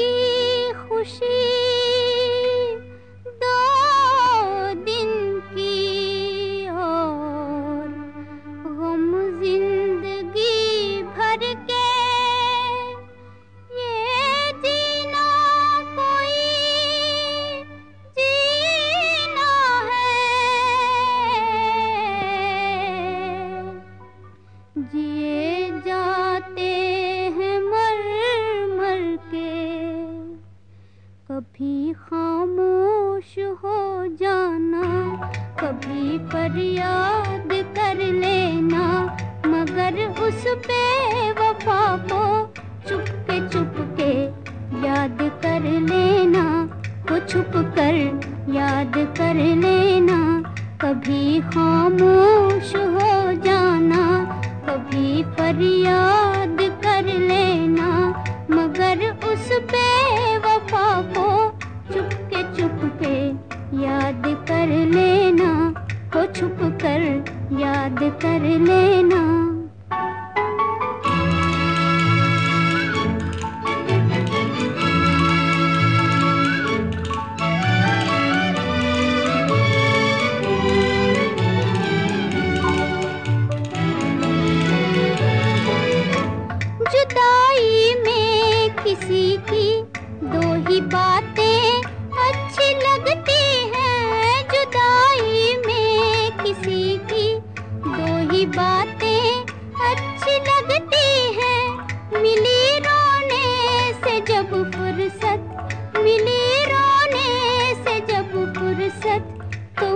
की खुशी फरियाद कर लेना, मगर उस पे वफा को चुपके चुपके याद कर लेना वो छुप कर याद कर लेना। कभी खामोश हो जाना, कभी फरियाद कर लेना, मगर उस पे वफा को चुपके चुपके याद कर लेना। कर लेना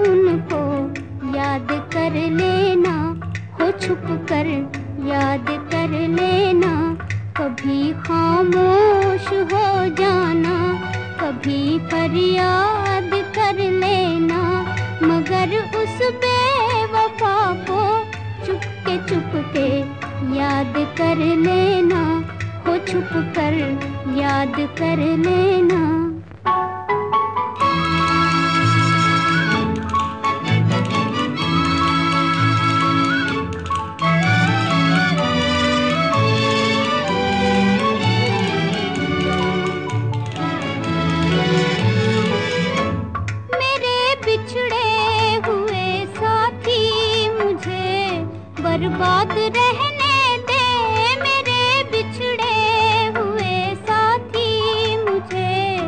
उनको याद कर लेना, हो छुप कर याद कर लेना। कभी खामोश हो जाना, कभी फरियाद कर लेना। मगर उस बेवफा को चुपके चुपके याद कर लेना, हो छुप कर याद कर लेना। बर्बाद रहने दे मेरे बिछड़े हुए साथी मुझे।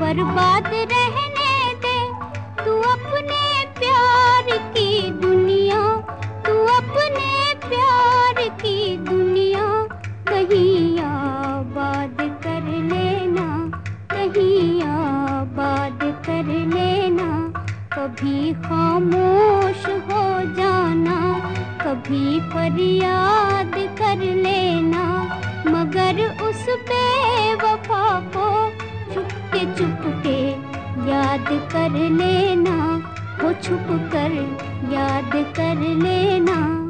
बर्बाद रहने दे, तू अपने प्यार की दुनिया, तू अपने प्यार की दुनिया। कहीं आबाद कर लेना, कहीं आबाद कर लेना। कभी खामोश हो जाना कभी फरियाद कर लेना, मगर उस पे वफा को चुपके चुपके याद कर लेना, वो छुप कर याद कर लेना।